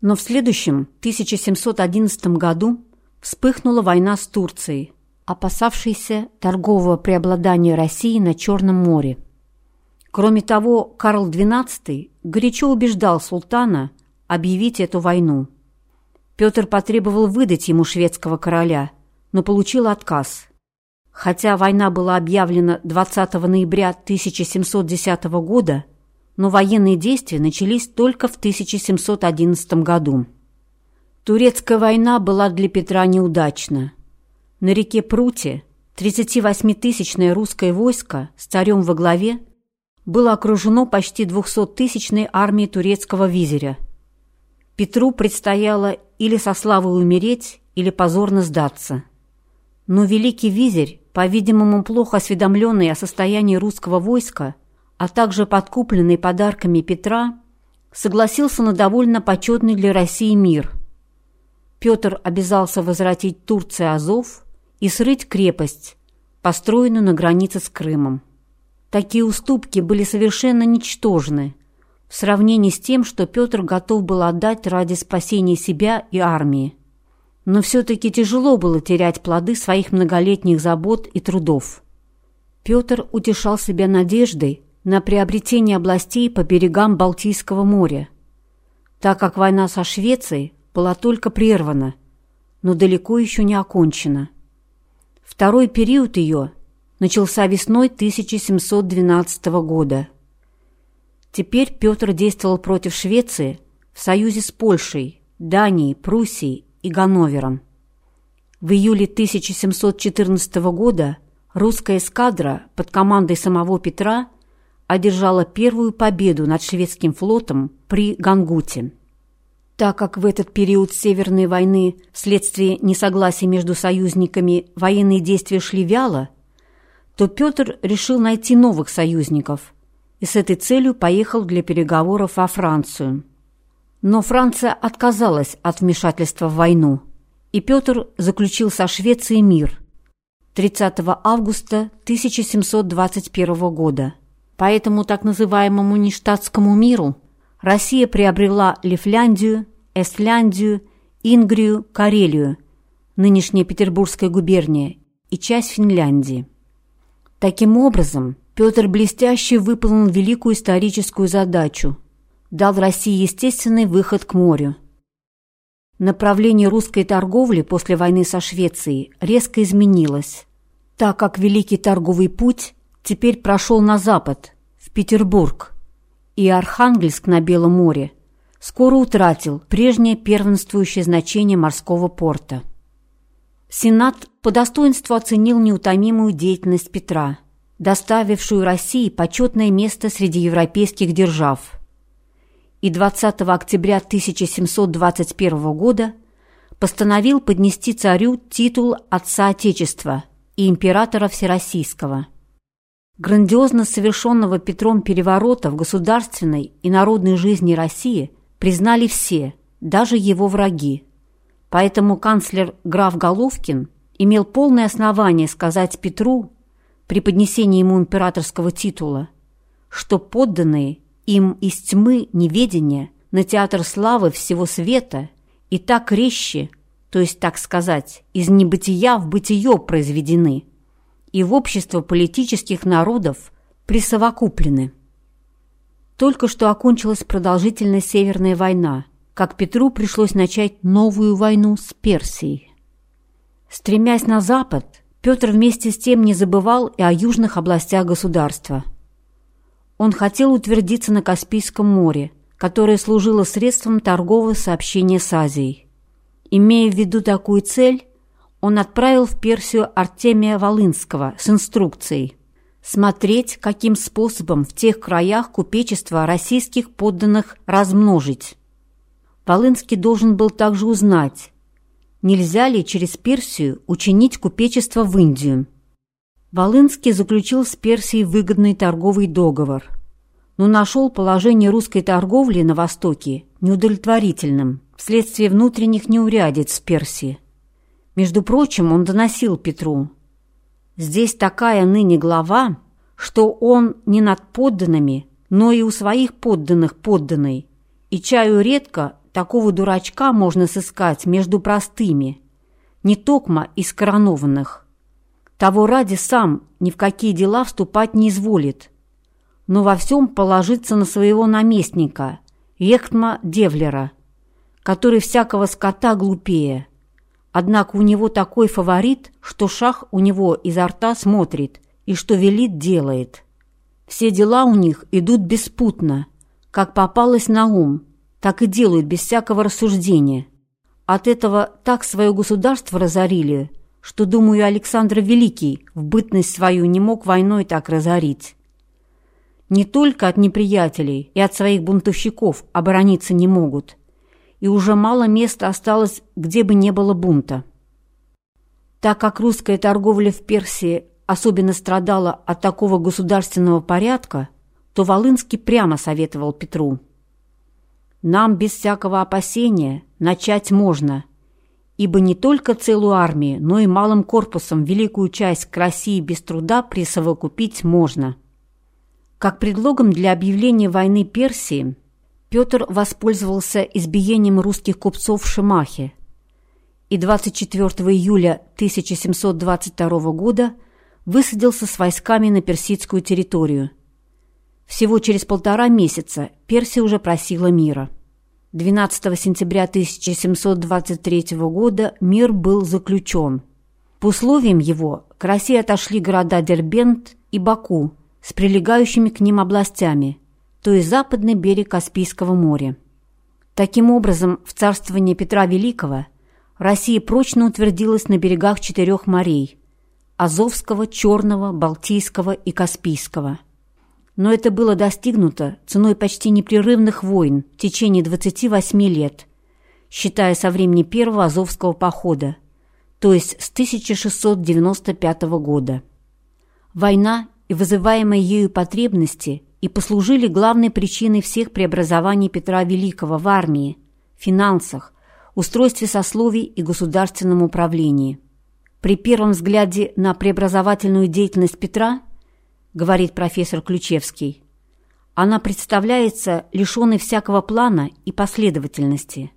Но в следующем, 1711 году, вспыхнула война с Турцией, опасавшейся торгового преобладания России на Черном море. Кроме того, Карл XII горячо убеждал султана объявить эту войну. Петр потребовал выдать ему шведского короля, но получил отказ. Хотя война была объявлена 20 ноября 1710 года, но военные действия начались только в 1711 году. Турецкая война была для Петра неудачна. На реке Пруте 38-тысячное русское войско с царем во главе было окружено почти 200-тысячной армией турецкого визиря. Петру предстояло или со славой умереть, или позорно сдаться. Но великий визирь, по-видимому, плохо осведомленный о состоянии русского войска, а также подкупленный подарками Петра, согласился на довольно почетный для России мир. Петр обязался возвратить Турции Азов и срыть крепость, построенную на границе с Крымом. Такие уступки были совершенно ничтожны в сравнении с тем, что Петр готов был отдать ради спасения себя и армии. Но все-таки тяжело было терять плоды своих многолетних забот и трудов. Петр утешал себя надеждой, на приобретение областей по берегам Балтийского моря, так как война со Швецией была только прервана, но далеко еще не окончена. Второй период ее начался весной 1712 года. Теперь Петр действовал против Швеции в союзе с Польшей, Данией, Пруссией и Ганновером. В июле 1714 года русская эскадра под командой самого Петра – одержала первую победу над шведским флотом при Гангуте. Так как в этот период Северной войны вследствие несогласия между союзниками военные действия шли вяло, то Петр решил найти новых союзников и с этой целью поехал для переговоров во Францию. Но Франция отказалась от вмешательства в войну, и Петр заключил со Швецией мир 30 августа 1721 года. По этому так называемому нештатскому миру Россия приобрела Лифляндию, Эстляндию, Ингрию, Карелию, нынешняя Петербургская губерния, и часть Финляндии. Таким образом, Петр блестяще выполнил великую историческую задачу, дал России естественный выход к морю. Направление русской торговли после войны со Швецией резко изменилось, так как Великий торговый путь теперь прошел на запад, в Петербург, и Архангельск на Белом море скоро утратил прежнее первенствующее значение морского порта. Сенат по достоинству оценил неутомимую деятельность Петра, доставившую России почетное место среди европейских держав. И 20 октября 1721 года постановил поднести царю титул Отца Отечества и императора Всероссийского – Грандиозно совершенного Петром переворота в государственной и народной жизни России признали все, даже его враги. Поэтому канцлер граф Головкин имел полное основание сказать Петру при поднесении ему императорского титула, что подданные им из тьмы неведения на театр славы всего света и так резче, то есть, так сказать, из небытия в бытие произведены – и в общество политических народов присовокуплены. Только что окончилась продолжительная Северная война, как Петру пришлось начать новую войну с Персией. Стремясь на запад, Петр вместе с тем не забывал и о южных областях государства. Он хотел утвердиться на Каспийском море, которое служило средством торгового сообщения с Азией. Имея в виду такую цель, он отправил в Персию Артемия Волынского с инструкцией смотреть, каким способом в тех краях купечество российских подданных размножить. Волынский должен был также узнать, нельзя ли через Персию учинить купечество в Индию. Волынский заключил с Персией выгодный торговый договор, но нашел положение русской торговли на Востоке неудовлетворительным вследствие внутренних неурядиц в Персии. Между прочим, он доносил Петру. «Здесь такая ныне глава, что он не над подданными, но и у своих подданных подданный, и чаю редко такого дурачка можно сыскать между простыми, не токма из коронованных. Того ради сам ни в какие дела вступать не изволит, но во всем положиться на своего наместника, Ехтма Девлера, который всякого скота глупее. Однако у него такой фаворит, что шах у него изо рта смотрит и что велит делает. Все дела у них идут беспутно, как попалось на ум, так и делают без всякого рассуждения. От этого так свое государство разорили, что, думаю, Александр Великий в бытность свою не мог войной так разорить. Не только от неприятелей и от своих бунтовщиков оборониться не могут, и уже мало места осталось, где бы не было бунта. Так как русская торговля в Персии особенно страдала от такого государственного порядка, то Волынский прямо советовал Петру. «Нам без всякого опасения начать можно, ибо не только целую армию, но и малым корпусом великую часть к России без труда присовокупить можно». Как предлогом для объявления войны Персии Петр воспользовался избиением русских купцов в Шимахе и 24 июля 1722 года высадился с войсками на персидскую территорию – всего через полтора месяца Персия уже просила мира. 12 сентября 1723 года мир был заключен. По условиям его к России отошли города Дербент и Баку с прилегающими к ним областями, то есть западный берег Каспийского моря. Таким образом, в царствовании Петра Великого Россия прочно утвердилась на берегах четырех морей – Азовского, Черного, Балтийского и Каспийского – но это было достигнуто ценой почти непрерывных войн в течение 28 лет, считая со времени первого Азовского похода, то есть с 1695 года. Война и вызываемые ею потребности и послужили главной причиной всех преобразований Петра Великого в армии, финансах, устройстве сословий и государственном управлении. При первом взгляде на преобразовательную деятельность Петра – говорит профессор Ключевский. Она представляется лишенной всякого плана и последовательности.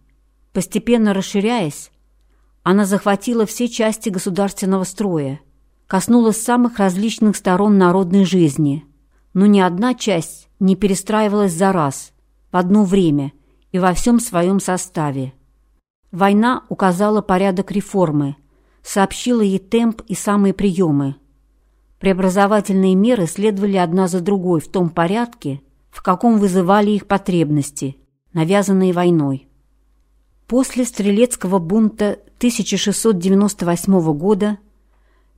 Постепенно расширяясь, она захватила все части государственного строя, коснулась самых различных сторон народной жизни, но ни одна часть не перестраивалась за раз, в одно время и во всем своем составе. Война указала порядок реформы, сообщила ей темп и самые приемы – Преобразовательные меры следовали одна за другой в том порядке, в каком вызывали их потребности, навязанные войной. После стрелецкого бунта 1698 года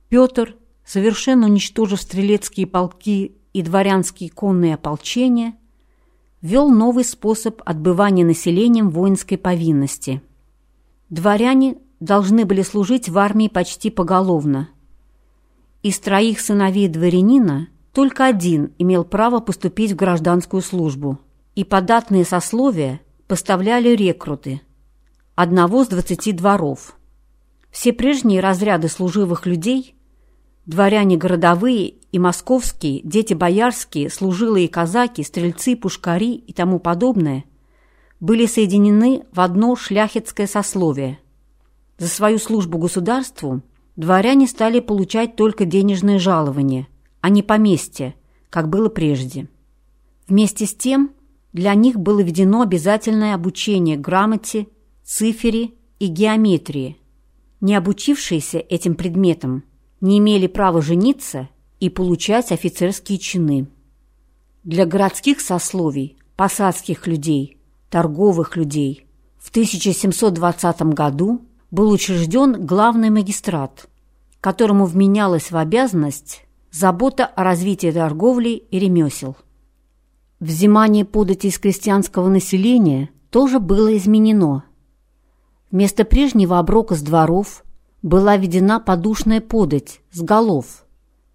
Петр, совершенно уничтожив стрелецкие полки и дворянские конные ополчения, ввел новый способ отбывания населением воинской повинности. Дворяне должны были служить в армии почти поголовно – из троих сыновей дворянина только один имел право поступить в гражданскую службу, и податные сословия поставляли рекруты, одного с двадцати дворов. Все прежние разряды служивых людей, дворяне городовые и московские, дети боярские, служилые казаки, стрельцы, пушкари и тому подобное, были соединены в одно шляхетское сословие. За свою службу государству – Дворяне стали получать только денежное жалование, а не поместье, как было прежде. Вместе с тем для них было введено обязательное обучение грамоте, цифере и геометрии. Не обучившиеся этим предметам не имели права жениться и получать офицерские чины. Для городских сословий, посадских людей, торговых людей в 1720 году был учрежден главный магистрат, которому вменялась в обязанность забота о развитии торговли и ремесел. Взимание подати из крестьянского населения тоже было изменено. Вместо прежнего оброка с дворов была введена подушная подать с голов,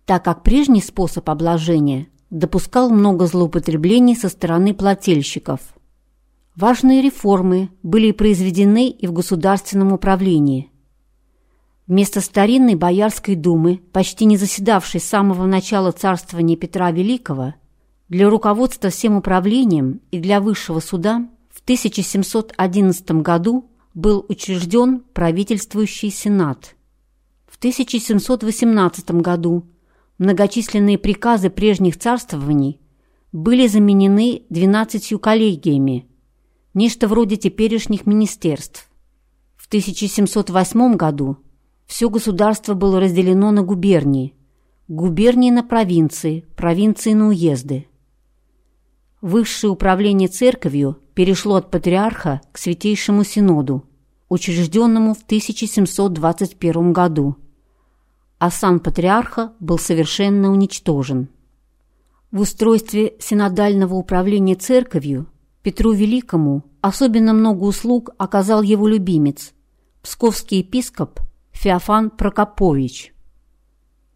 так как прежний способ обложения допускал много злоупотреблений со стороны плательщиков – Важные реформы были произведены и в государственном управлении. Вместо старинной Боярской думы, почти не заседавшей с самого начала царствования Петра Великого, для руководства всем управлением и для высшего суда в 1711 году был учрежден правительствующий сенат. В 1718 году многочисленные приказы прежних царствований были заменены 12 коллегиями, нечто вроде теперешних министерств. В 1708 году все государство было разделено на губернии, губернии на провинции, провинции на уезды. Высшее управление церковью перешло от патриарха к Святейшему Синоду, учрежденному в 1721 году, а сан патриарха был совершенно уничтожен. В устройстве синодального управления церковью Петру Великому особенно много услуг оказал его любимец, псковский епископ Феофан Прокопович.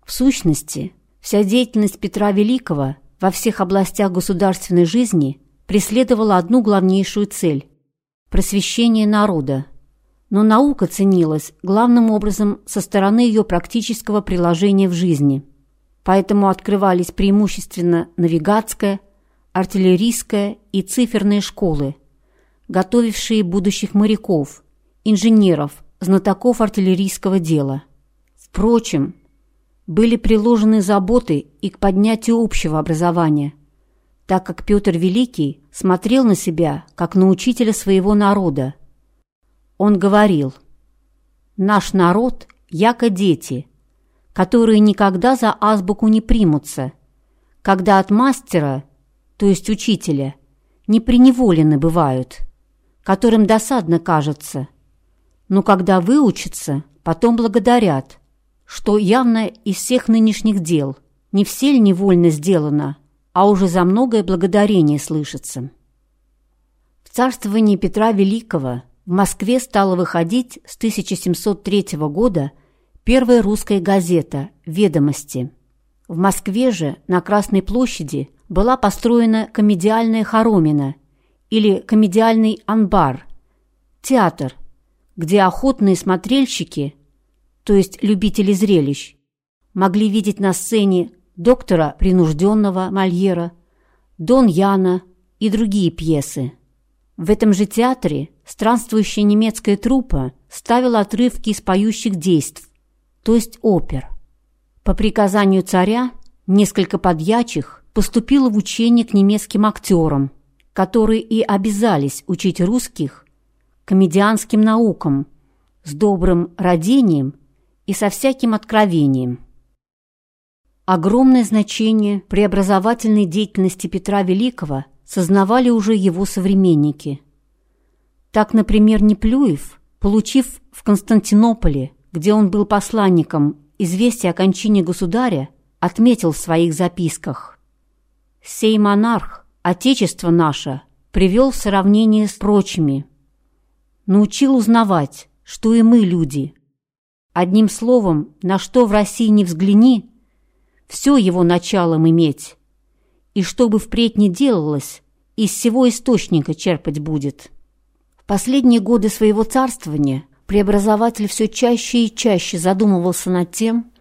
В сущности, вся деятельность Петра Великого во всех областях государственной жизни преследовала одну главнейшую цель – просвещение народа. Но наука ценилась главным образом со стороны ее практического приложения в жизни. Поэтому открывались преимущественно навигатская, артиллерийская и циферные школы, готовившие будущих моряков, инженеров, знатоков артиллерийского дела. Впрочем, были приложены заботы и к поднятию общего образования, так как Петр Великий смотрел на себя, как на учителя своего народа. Он говорил, «Наш народ – яко дети, которые никогда за азбуку не примутся, когда от мастера, то есть учителя, не приневолены бывают, которым досадно кажется, но когда выучатся, потом благодарят» что явно из всех нынешних дел не все ли невольно сделано, а уже за многое благодарение слышится. В царствовании Петра Великого в Москве стала выходить с 1703 года первая русская газета «Ведомости». В Москве же на Красной площади была построена комедиальная хоромина или комедиальный анбар, театр, где охотные смотрельщики – то есть любители зрелищ, могли видеть на сцене доктора принужденного Мольера, Дон Яна и другие пьесы. В этом же театре странствующая немецкая труппа ставила отрывки из поющих действий, то есть опер. По приказанию царя несколько подьячих поступило в учение к немецким актерам, которые и обязались учить русских комедианским наукам с добрым родением и со всяким откровением. Огромное значение преобразовательной деятельности Петра Великого сознавали уже его современники. Так, например, Неплюев, получив в Константинополе, где он был посланником, известие о кончине государя, отметил в своих записках. «Сей монарх, отечество наше, привел в сравнение с прочими, научил узнавать, что и мы люди – Одним словом, на что в России не взгляни, все его началом иметь. И что бы впредь не делалось, из всего источника черпать будет. В последние годы своего царствования преобразователь все чаще и чаще задумывался над тем,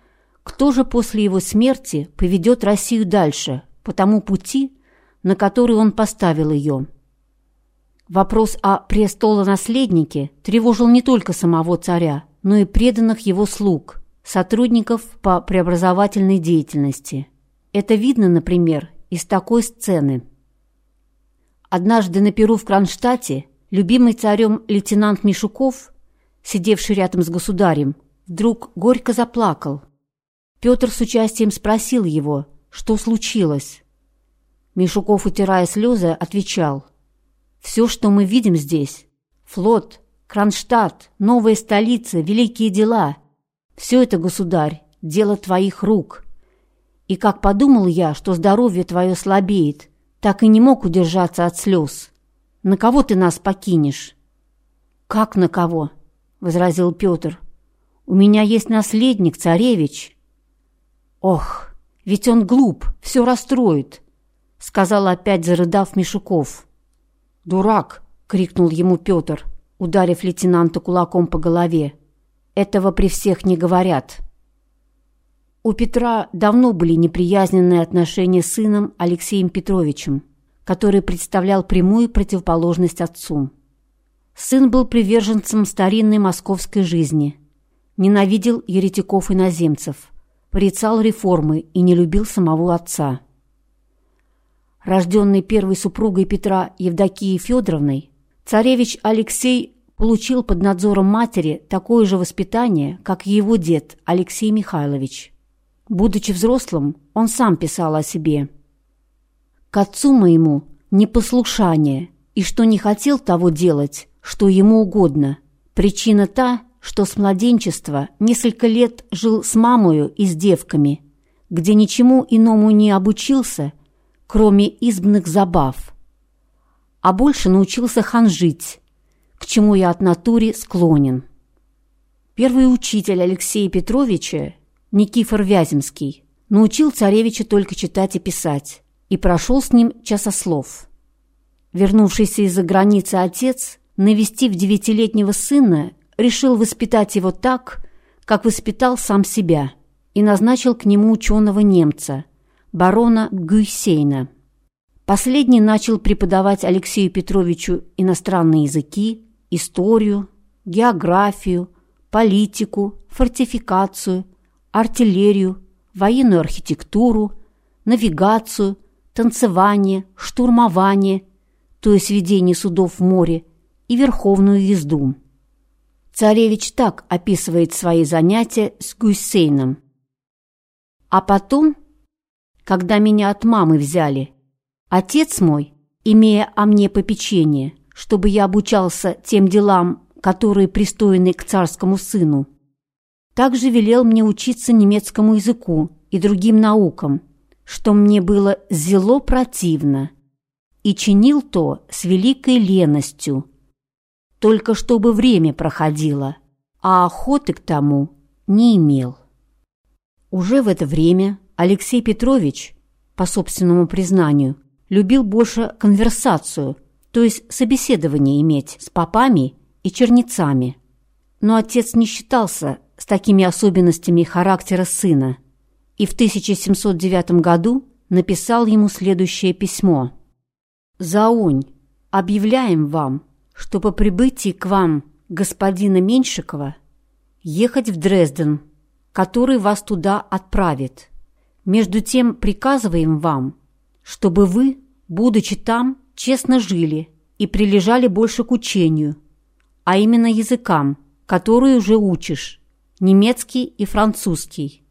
кто же после его смерти поведет Россию дальше, по тому пути, на который он поставил ее. Вопрос о престолонаследнике тревожил не только самого царя, но и преданных его слуг, сотрудников по преобразовательной деятельности. Это видно, например, из такой сцены. Однажды на Перу в Кронштадте любимый царем лейтенант Мишуков, сидевший рядом с государем, вдруг горько заплакал. Петр с участием спросил его, что случилось. Мишуков, утирая слезы, отвечал, «Все, что мы видим здесь, флот, Кронштадт, новая столица, великие дела. Все это, государь, дело твоих рук. И как подумал я, что здоровье твое слабеет, так и не мог удержаться от слез. На кого ты нас покинешь? Как на кого? возразил Петр. У меня есть наследник, царевич. Ох, ведь он глуп, все расстроит, сказал опять зарыдав Мишуков. Дурак, крикнул ему Петр ударив лейтенанта кулаком по голове. «Этого при всех не говорят». У Петра давно были неприязненные отношения с сыном Алексеем Петровичем, который представлял прямую противоположность отцу. Сын был приверженцем старинной московской жизни, ненавидел еретиков-иноземцев, порицал реформы и не любил самого отца. Рожденный первой супругой Петра Евдокией Федоровной, царевич Алексей получил под надзором матери такое же воспитание, как и его дед Алексей Михайлович. Будучи взрослым, он сам писал о себе. «К отцу моему непослушание, и что не хотел того делать, что ему угодно. Причина та, что с младенчества несколько лет жил с мамою и с девками, где ничему иному не обучился, кроме избных забав. А больше научился ханжить, к чему я от натуре склонен. Первый учитель Алексея Петровича, Никифор Вяземский, научил царевича только читать и писать, и прошел с ним часослов. Вернувшийся из-за границы отец, навестив девятилетнего сына, решил воспитать его так, как воспитал сам себя, и назначил к нему ученого немца, барона Гюйсейна. Последний начал преподавать Алексею Петровичу иностранные языки, историю, географию, политику, фортификацию, артиллерию, военную архитектуру, навигацию, танцевание, штурмование, то есть ведение судов в море, и верховную езду. Царевич так описывает свои занятия с Гусейном. А потом, когда меня от мамы взяли, отец мой, имея о мне попечение, чтобы я обучался тем делам, которые пристойны к царскому сыну. Также велел мне учиться немецкому языку и другим наукам, что мне было зело противно, и чинил то с великой леностью, только чтобы время проходило, а охоты к тому не имел. Уже в это время Алексей Петрович, по собственному признанию, любил больше конверсацию – то есть собеседование иметь с попами и черницами. Но отец не считался с такими особенностями характера сына и в 1709 году написал ему следующее письмо. «Заунь, объявляем вам, что по прибытии к вам господина Меньшикова ехать в Дрезден, который вас туда отправит. Между тем приказываем вам, чтобы вы, будучи там, честно жили и прилежали больше к учению, а именно языкам, которые уже учишь, немецкий и французский,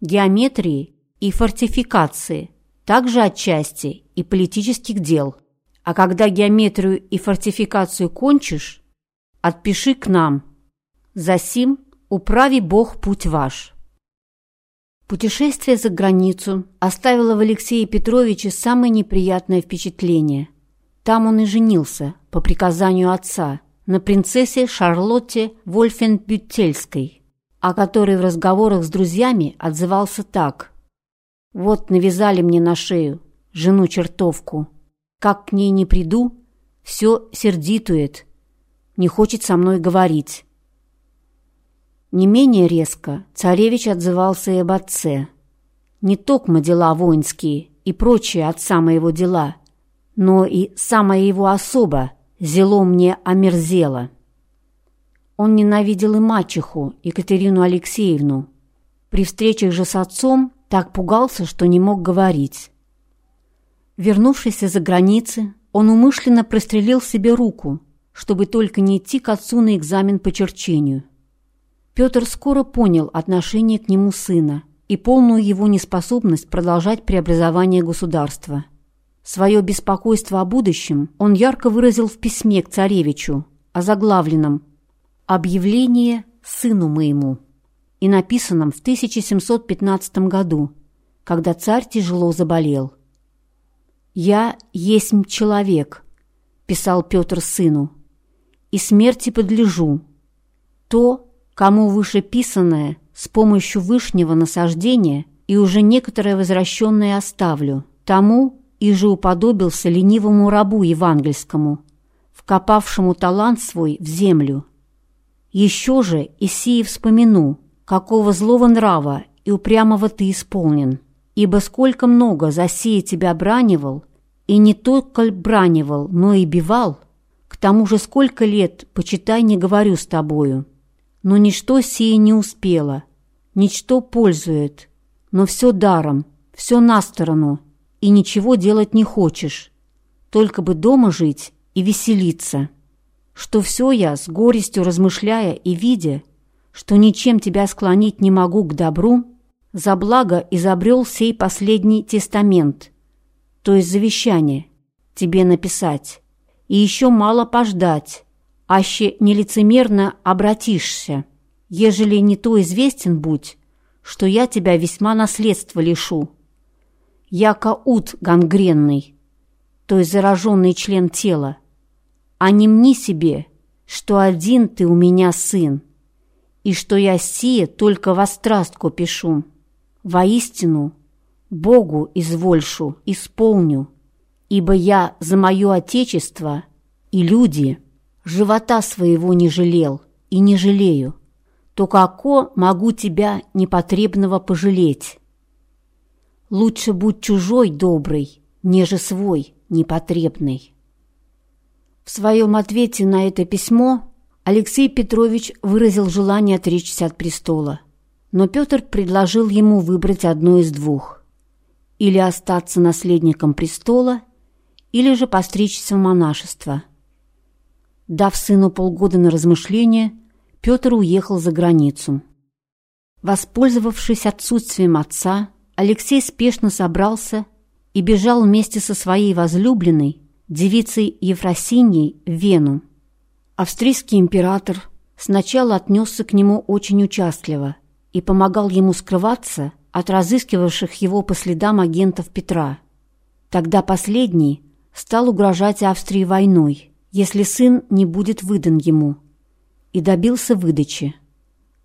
геометрии и фортификации, также отчасти и политических дел. А когда геометрию и фортификацию кончишь, отпиши к нам. Засим управи Бог путь ваш. Путешествие за границу оставило в Алексее Петровиче самое неприятное впечатление – там он и женился, по приказанию отца, на принцессе Шарлотте Вольфенбютельской, о которой в разговорах с друзьями отзывался так. «Вот навязали мне на шею жену-чертовку. Как к ней не приду, все сердитует, не хочет со мной говорить». Не менее резко царевич отзывался и об отце. Не токмо дела воинские и прочие отца моего дела – но и самая его особа зело мне омерзела. Он ненавидел и мачеху, Екатерину Алексеевну. При встречах же с отцом так пугался, что не мог говорить. Вернувшись из-за границы, он умышленно прострелил себе руку, чтобы только не идти к отцу на экзамен по черчению. Петр скоро понял отношение к нему сына и полную его неспособность продолжать преобразование государства – Свое беспокойство о будущем он ярко выразил в письме к царевичу, озаглавленном «Объявление сыну моему» и написанном в 1715 году, когда царь тяжело заболел. «Я есть человек», — писал Петр сыну, — «и смерти подлежу. То, кому вышеписанное с помощью вышнего насаждения и уже некоторое возвращенное оставлю, тому, и же уподобился ленивому рабу евангельскому, вкопавшему талант свой в землю. Еще же Исии вспомяну, какого злого нрава и упрямого ты исполнен, ибо сколько много за сие тебя бранивал и не только бранивал, но и бивал. К тому же сколько лет, почитай, не говорю с тобою. Но ничто сие не успело, ничто пользует, но все даром, все на сторону, и ничего делать не хочешь, только бы дома жить и веселиться. Что все я, с горестью размышляя и видя, что ничем тебя склонить не могу к добру, за благо изобрел сей последний тестамент, то есть завещание, тебе написать, и еще мало пождать, аще нелицемерно обратишься, ежели не то известен будь, что я тебя весьма наследства лишу. Яко ут гангренный, то есть зараженный член тела, а не мне себе, что один ты у меня сын, и что я сие только во страстку пишу. Воистину, Богу извольшу, исполню, ибо я за мое Отечество и люди живота своего не жалел и не жалею, то како могу тебя непотребного пожалеть? Лучше будь чужой добрый, неже свой непотребный. В своем ответе на это письмо Алексей Петрович выразил желание отречься от престола, но Петр предложил ему выбрать одно из двух – или остаться наследником престола, или же постричься в монашество. Дав сыну полгода на размышление, Петр уехал за границу. Воспользовавшись отсутствием отца, Алексей спешно собрался и бежал вместе со своей возлюбленной, девицей Ефросиньей, в Вену. Австрийский император сначала отнесся к нему очень участливо и помогал ему скрываться от разыскивавших его по следам агентов Петра. Тогда последний стал угрожать Австрии войной, если сын не будет выдан ему, и добился выдачи.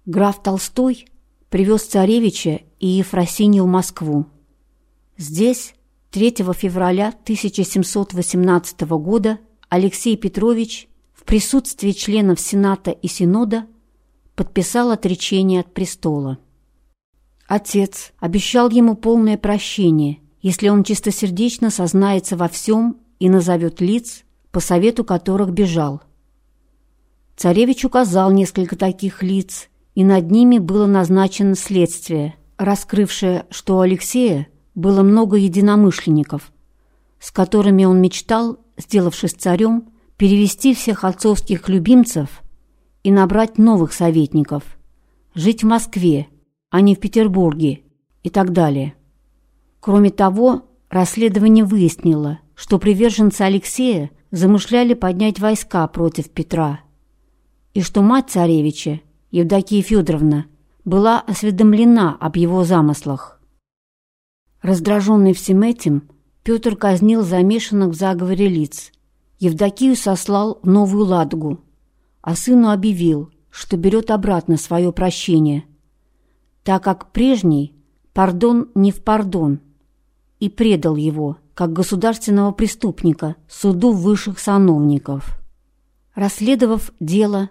Граф Толстой привез царевича и Ефросинью в Москву. Здесь 3 февраля 1718 года Алексей Петрович в присутствии членов Сената и Синода подписал отречение от престола. Отец обещал ему полное прощение, если он чистосердечно сознается во всем и назовет лиц, по совету которых бежал. Царевич указал несколько таких лиц, и над ними было назначено следствие, раскрывшее, что у Алексея было много единомышленников, с которыми он мечтал, сделавшись царем, перевести всех отцовских любимцев и набрать новых советников, жить в Москве, а не в Петербурге и так далее. Кроме того, расследование выяснило, что приверженцы Алексея замышляли поднять войска против Петра, и что мать царевича, Евдокия Федоровна, была осведомлена об его замыслах. Раздраженный всем этим, Петр казнил замешанных в заговоре лиц. Евдокию сослал в Новую Ладогу, а сыну объявил, что берет обратно свое прощение, так как прежний пардон не в пардон, и предал его, как государственного преступника, суду высших сановников. Расследовав дело,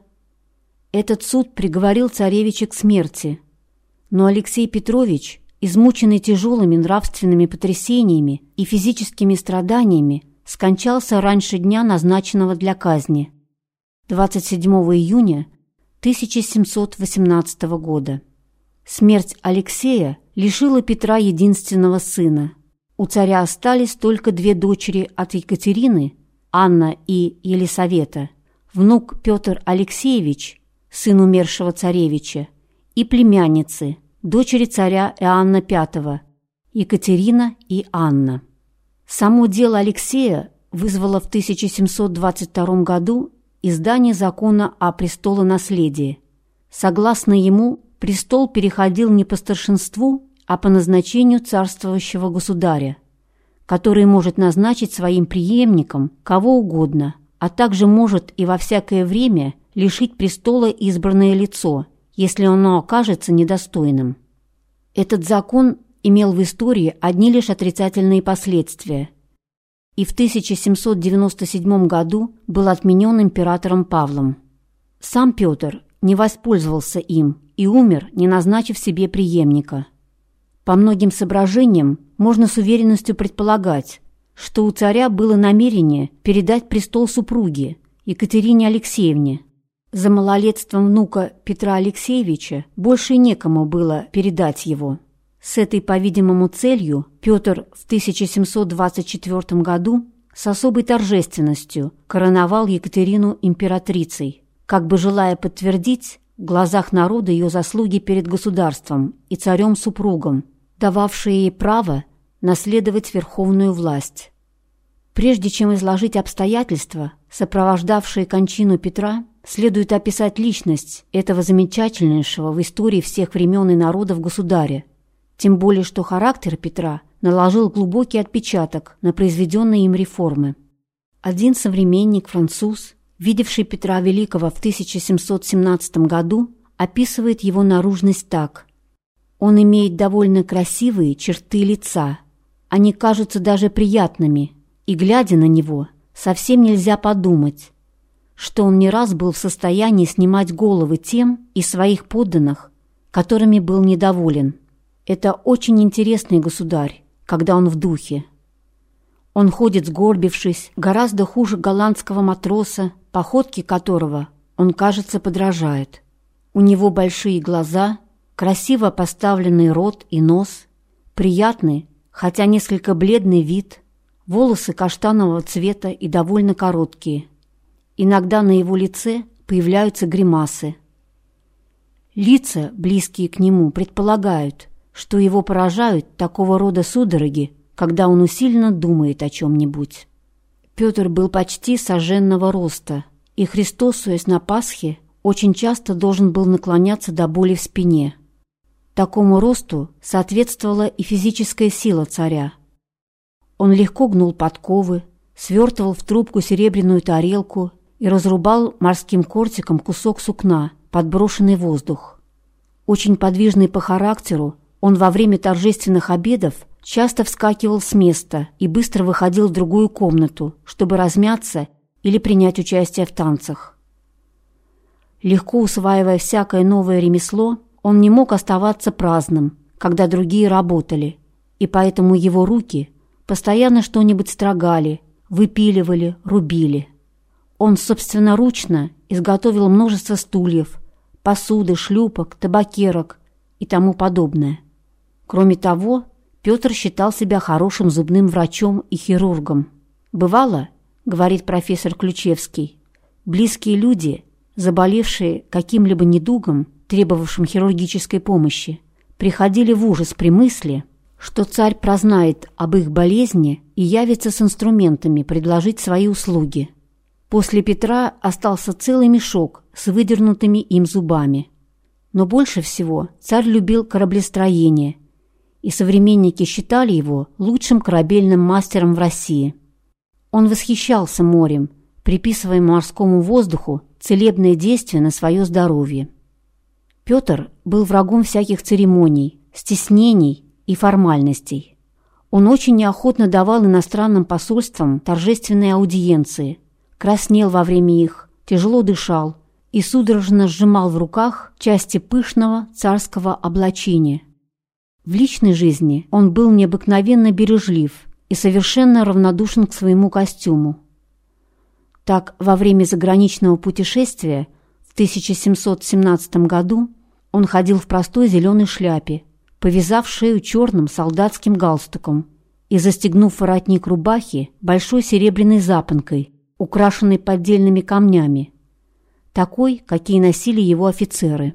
этот суд приговорил царевича к смерти, но Алексей Петрович измученный тяжелыми нравственными потрясениями и физическими страданиями, скончался раньше дня, назначенного для казни, 27 июня 1718 года. Смерть Алексея лишила Петра единственного сына. У царя остались только две дочери от Екатерины, Анна и Елисавета, внук Петр Алексеевич, сын умершего царевича, и племянницы – дочери царя Иоанна V, Екатерина и Анна. Само дело Алексея вызвало в 1722 году издание закона о престолонаследии. Согласно ему, престол переходил не по старшинству, а по назначению царствующего государя, который может назначить своим преемником кого угодно, а также может и во всякое время лишить престола избранное лицо – если оно окажется недостойным. Этот закон имел в истории одни лишь отрицательные последствия и в 1797 году был отменен императором Павлом. Сам Петр не воспользовался им и умер, не назначив себе преемника. По многим соображениям можно с уверенностью предполагать, что у царя было намерение передать престол супруге Екатерине Алексеевне. За малолетством внука Петра Алексеевича больше некому было передать его. С этой, по-видимому, целью Петр в 1724 году с особой торжественностью короновал Екатерину императрицей, как бы желая подтвердить в глазах народа ее заслуги перед государством и царем-супругом, дававшие ей право наследовать верховную власть. Прежде чем изложить обстоятельства, сопровождавшие кончину Петра, следует описать личность этого замечательнейшего в истории всех времен и народов государя, тем более что характер Петра наложил глубокий отпечаток на произведенные им реформы. Один современник, француз, видевший Петра Великого в 1717 году, описывает его наружность так. Он имеет довольно красивые черты лица. Они кажутся даже приятными, и, глядя на него, совсем нельзя подумать, что он не раз был в состоянии снимать головы тем из своих подданных, которыми был недоволен. Это очень интересный государь, когда он в духе. Он ходит сгорбившись, гораздо хуже голландского матроса, походки которого он, кажется, подражает. У него большие глаза, красиво поставленный рот и нос, приятный, хотя несколько бледный вид, волосы каштанового цвета и довольно короткие. Иногда на его лице появляются гримасы. Лица, близкие к нему, предполагают, что его поражают такого рода судороги, когда он усиленно думает о чем-нибудь. Петр был почти соженного роста, и, христосуясь на Пасхе, очень часто должен был наклоняться до боли в спине. Такому росту соответствовала и физическая сила царя. Он легко гнул подковы, свертывал в трубку серебряную тарелку и разрубал морским кортиком кусок сукна, подброшенный в воздух. Очень подвижный по характеру, он во время торжественных обедов часто вскакивал с места и быстро выходил в другую комнату, чтобы размяться или принять участие в танцах. Легко усваивая всякое новое ремесло, он не мог оставаться праздным, когда другие работали, и поэтому его руки постоянно что-нибудь строгали, выпиливали, рубили. Он собственноручно изготовил множество стульев, посуды, шлюпок, табакерок и тому подобное. Кроме того, Петр считал себя хорошим зубным врачом и хирургом. «Бывало, — говорит профессор Ключевский, — близкие люди, заболевшие каким-либо недугом, требовавшим хирургической помощи, приходили в ужас при мысли, что царь прознает об их болезни и явится с инструментами предложить свои услуги. После Петра остался целый мешок с выдернутыми им зубами. Но больше всего царь любил кораблестроение и современники считали его лучшим корабельным мастером в России. Он восхищался морем, приписывая морскому воздуху целебное действие на свое здоровье. Петр был врагом всяких церемоний, стеснений и формальностей. Он очень неохотно давал иностранным посольствам торжественные аудиенции, краснел во время их, тяжело дышал и судорожно сжимал в руках части пышного царского облачения – в личной жизни он был необыкновенно бережлив и совершенно равнодушен к своему костюму. Так, во время заграничного путешествия в 1717 году он ходил в простой зеленой шляпе, повязав шею черным солдатским галстуком и застегнув воротник рубахи большой серебряной запонкой, украшенной поддельными камнями, такой, какие носили его офицеры.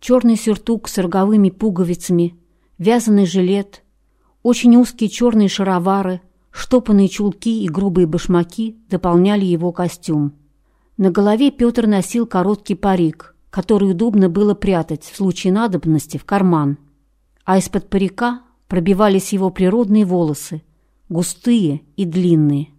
Черный сюртук с роговыми пуговицами – вязаный жилет, очень узкие черные шаровары, штопанные чулки и грубые башмаки дополняли его костюм. На голове Петр носил короткий парик, который удобно было прятать в случае надобности в карман. А из-под парика пробивались его природные волосы, густые и длинные.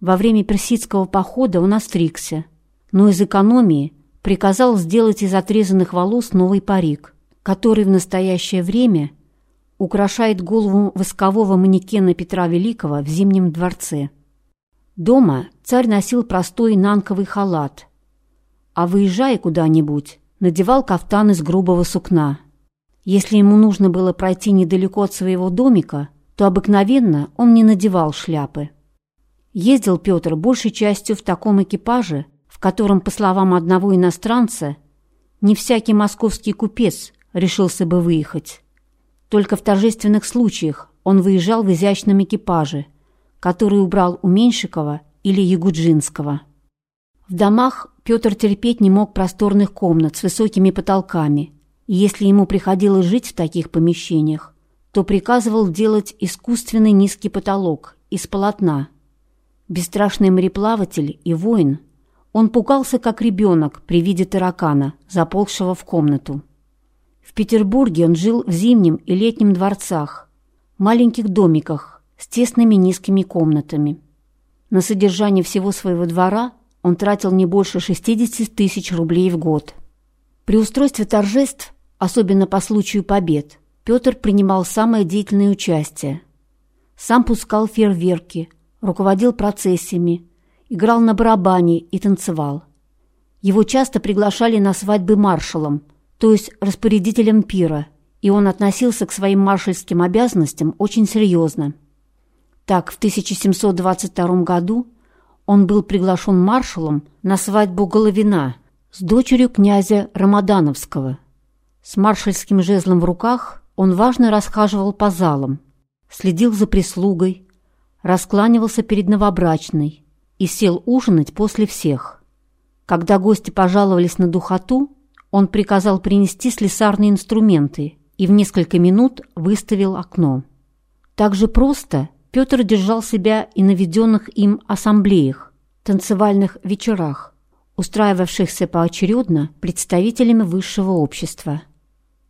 Во время персидского похода он остригся, но из экономии приказал сделать из отрезанных волос новый парик – который в настоящее время украшает голову воскового манекена Петра Великого в Зимнем дворце. Дома царь носил простой нанковый халат, а выезжая куда-нибудь, надевал кафтан из грубого сукна. Если ему нужно было пройти недалеко от своего домика, то обыкновенно он не надевал шляпы. Ездил Петр большей частью в таком экипаже, в котором, по словам одного иностранца, не всякий московский купец решился бы выехать. Только в торжественных случаях он выезжал в изящном экипаже, который убрал у Меньшикова или Ягуджинского. В домах Петр терпеть не мог просторных комнат с высокими потолками, и если ему приходилось жить в таких помещениях, то приказывал делать искусственный низкий потолок из полотна. Бесстрашный мореплаватель и воин, он пугался, как ребенок при виде таракана, заползшего в комнату. В Петербурге он жил в зимнем и летнем дворцах, маленьких домиках с тесными низкими комнатами. На содержание всего своего двора он тратил не больше 60 тысяч рублей в год. При устройстве торжеств, особенно по случаю побед, Петр принимал самое деятельное участие. Сам пускал фейерверки, руководил процессиями, играл на барабане и танцевал. Его часто приглашали на свадьбы маршалом, то есть распорядителем пира, и он относился к своим маршальским обязанностям очень серьезно. Так, в 1722 году он был приглашен маршалом на свадьбу Головина с дочерью князя Рамадановского. С маршальским жезлом в руках он важно расхаживал по залам, следил за прислугой, раскланивался перед новобрачной и сел ужинать после всех. Когда гости пожаловались на духоту, он приказал принести слесарные инструменты и в несколько минут выставил окно. Так же просто Петр держал себя и на веденных им ассамблеях, танцевальных вечерах, устраивавшихся поочередно представителями высшего общества.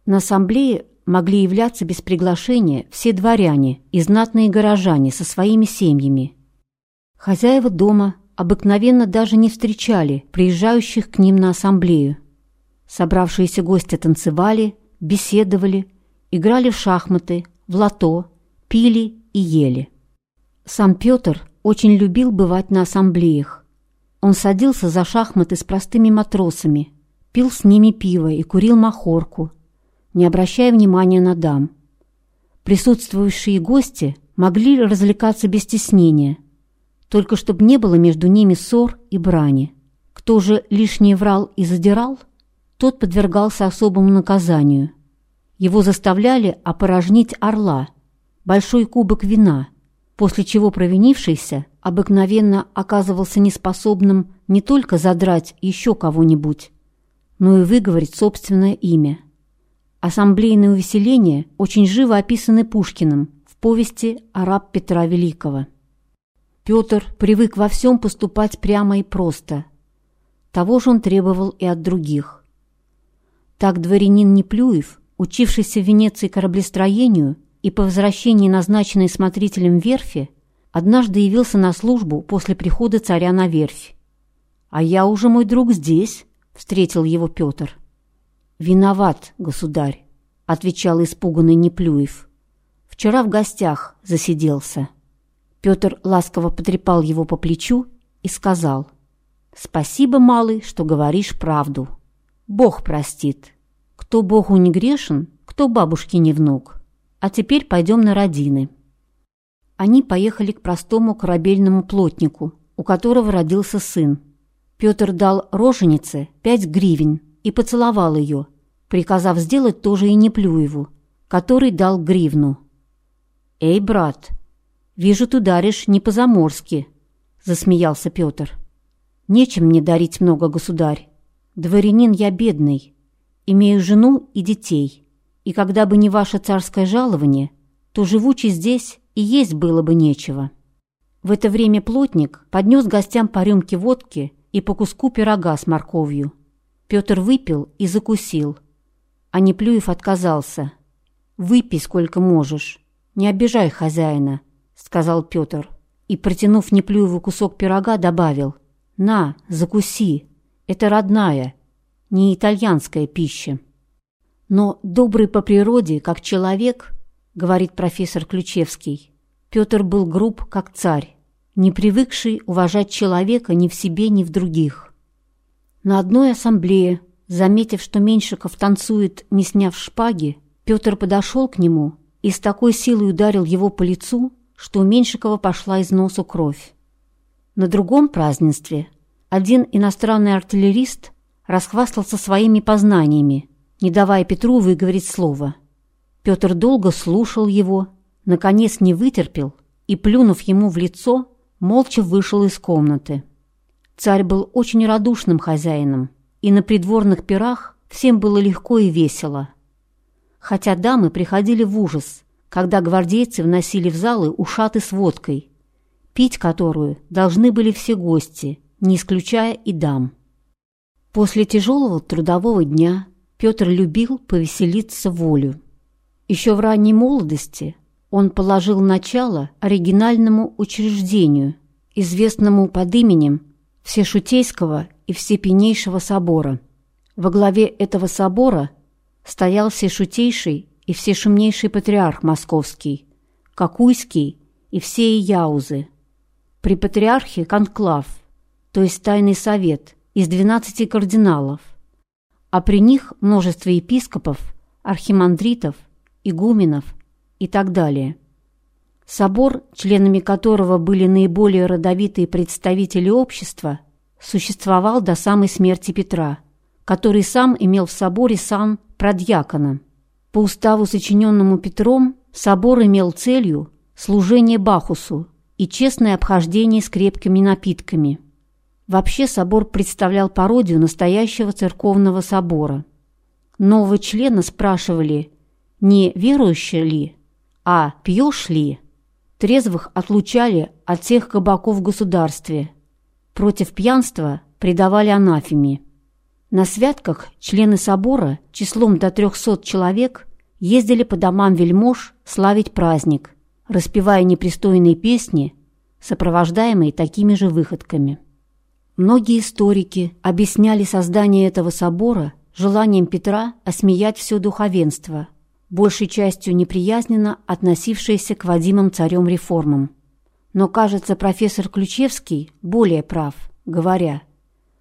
На ассамблее могли являться без приглашения все дворяне и знатные горожане со своими семьями. Хозяева дома обыкновенно даже не встречали приезжающих к ним на ассамблею. Собравшиеся гости танцевали, беседовали, играли в шахматы, в лото, пили и ели. Сам Петр очень любил бывать на ассамблеях. Он садился за шахматы с простыми матросами, пил с ними пиво и курил махорку – не обращая внимания на дам. Присутствующие гости могли развлекаться без стеснения, только чтобы не было между ними ссор и брани. Кто же лишнее врал и задирал, тот подвергался особому наказанию. Его заставляли опорожнить орла, большой кубок вина, после чего провинившийся обыкновенно оказывался неспособным не только задрать еще кого-нибудь, но и выговорить собственное имя – Ассамблейные увеселения очень живо описаны Пушкиным в повести «Араб Петра Великого». Петр привык во всем поступать прямо и просто. Того же он требовал и от других. Так дворянин Неплюев, учившийся в Венеции кораблестроению и по возвращении назначенный смотрителем верфи, однажды явился на службу после прихода царя на верфь. «А я уже, мой друг, здесь», — встретил его Петр. «Виноват, государь», — отвечал испуганный Неплюев. «Вчера в гостях засиделся». Петр ласково потрепал его по плечу и сказал, «Спасибо, малый, что говоришь правду. Бог простит. Кто Богу не грешен, кто бабушке не внук. А теперь пойдем на родины». Они поехали к простому корабельному плотнику, у которого родился сын. Петр дал роженице пять гривен и поцеловал ее, приказав сделать то же и Неплюеву, который дал гривну. «Эй, брат, вижу, ты даришь не по-заморски», — засмеялся Петр. «Нечем мне дарить много, государь. Дворянин я бедный, имею жену и детей, и когда бы не ваше царское жалование, то живучи здесь и есть было бы нечего». В это время плотник поднес гостям по рюмке водки и по куску пирога с морковью. Петр выпил и закусил. А Неплюев отказался. «Выпей сколько можешь. Не обижай хозяина», — сказал Петр. И, протянув Неплюеву кусок пирога, добавил. «На, закуси. Это родная, не итальянская пища». Но добрый по природе, как человек, говорит профессор Ключевский, Петр был груб, как царь, не привыкший уважать человека ни в себе, ни в других. На одной ассамблее, заметив, что Меньшиков танцует, не сняв шпаги, Петр подошел к нему и с такой силой ударил его по лицу, что у Меньшикова пошла из носу кровь. На другом празднестве один иностранный артиллерист расхвастался своими познаниями, не давая Петру выговорить слово. Петр долго слушал его, наконец не вытерпел и, плюнув ему в лицо, молча вышел из комнаты. Царь был очень радушным хозяином, и на придворных пирах всем было легко и весело. Хотя дамы приходили в ужас, когда гвардейцы вносили в залы ушаты с водкой, пить которую должны были все гости, не исключая и дам. После тяжелого трудового дня Петр любил повеселиться волю. Еще в ранней молодости он положил начало оригинальному учреждению, известному под именем Всешутейского и Всепенейшего собора. Во главе этого собора стоял Всешутейший и Всешумнейший патриарх Московский, Какуйский и все Яузы. При патриархе конклав, то есть тайный совет из 12 кардиналов, а при них множество епископов, архимандритов, игуменов и так далее. Собор, членами которого были наиболее родовитые представители общества, существовал до самой смерти Петра, который сам имел в соборе сан продьякона. По уставу, сочиненному Петром, собор имел целью служение Бахусу и честное обхождение с крепкими напитками. Вообще собор представлял пародию настоящего церковного собора. Нового члена спрашивали не верующий ли, а пьешь ли. Трезвых отлучали от всех кабаков в государстве. Против пьянства предавали анафеме. На святках члены собора числом до 300 человек ездили по домам вельмож славить праздник, распевая непристойные песни, сопровождаемые такими же выходками. Многие историки объясняли создание этого собора желанием Петра осмеять все духовенство – большей частью неприязненно относившиеся к Вадимом царем реформам. Но, кажется, профессор Ключевский более прав, говоря,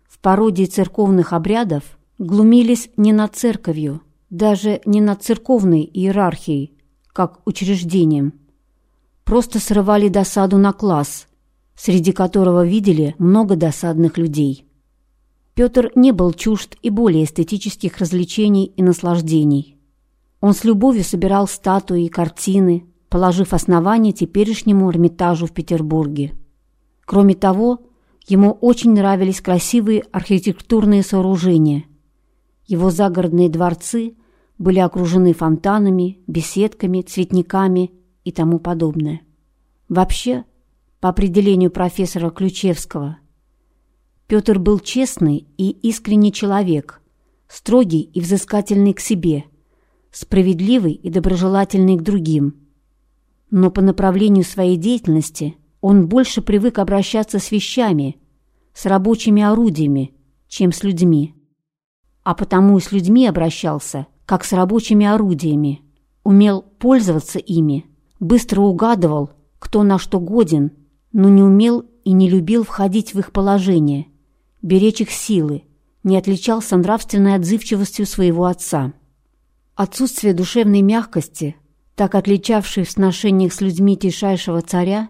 в пародии церковных обрядов глумились не над церковью, даже не над церковной иерархией, как учреждением. Просто срывали досаду на класс, среди которого видели много досадных людей. Петр не был чужд и более эстетических развлечений и наслаждений. Он с любовью собирал статуи и картины, положив основание теперешнему Эрмитажу в Петербурге. Кроме того, ему очень нравились красивые архитектурные сооружения. Его загородные дворцы были окружены фонтанами, беседками, цветниками и тому подобное. Вообще, по определению профессора Ключевского, Петр был честный и искренний человек, строгий и взыскательный к себе – справедливый и доброжелательный к другим. Но по направлению своей деятельности он больше привык обращаться с вещами, с рабочими орудиями, чем с людьми. А потому и с людьми обращался, как с рабочими орудиями, умел пользоваться ими, быстро угадывал, кто на что годен, но не умел и не любил входить в их положение, беречь их силы, не отличался нравственной отзывчивостью своего отца. Отсутствие душевной мягкости, так отличавшей в сношениях с людьми тишайшего царя,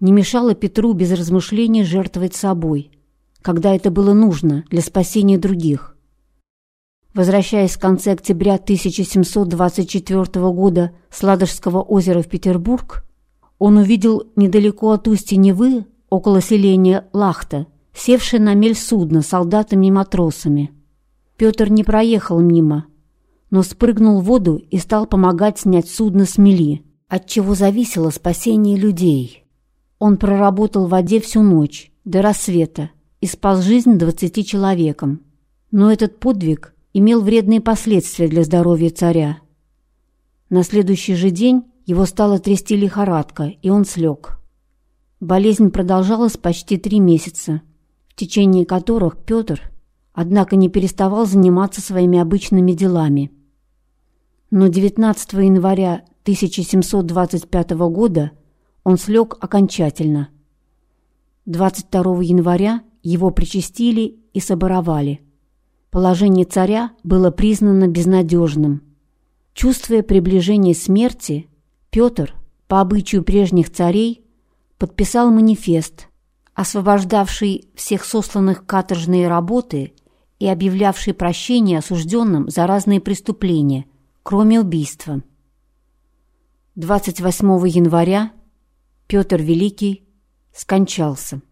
не мешало Петру без размышлений жертвовать собой, когда это было нужно для спасения других. Возвращаясь в конце октября 1724 года с Ладожского озера в Петербург, он увидел недалеко от устья Невы, около селения Лахта, севшее на мель судно солдатами и матросами. Петр не проехал мимо, но спрыгнул в воду и стал помогать снять судно с мели, от чего зависело спасение людей. Он проработал в воде всю ночь, до рассвета, и спас жизнь двадцати человекам. Но этот подвиг имел вредные последствия для здоровья царя. На следующий же день его стало трясти лихорадка, и он слег. Болезнь продолжалась почти три месяца, в течение которых Петр, однако, не переставал заниматься своими обычными делами – но 19 января 1725 года он слег окончательно. 22 января его причастили и соборовали. Положение царя было признано безнадежным. Чувствуя приближение смерти, Петр, по обычаю прежних царей, подписал манифест, освобождавший всех сосланных каторжные работы и объявлявший прощение осужденным за разные преступления, кроме убийства. 28 января Петр Великий скончался.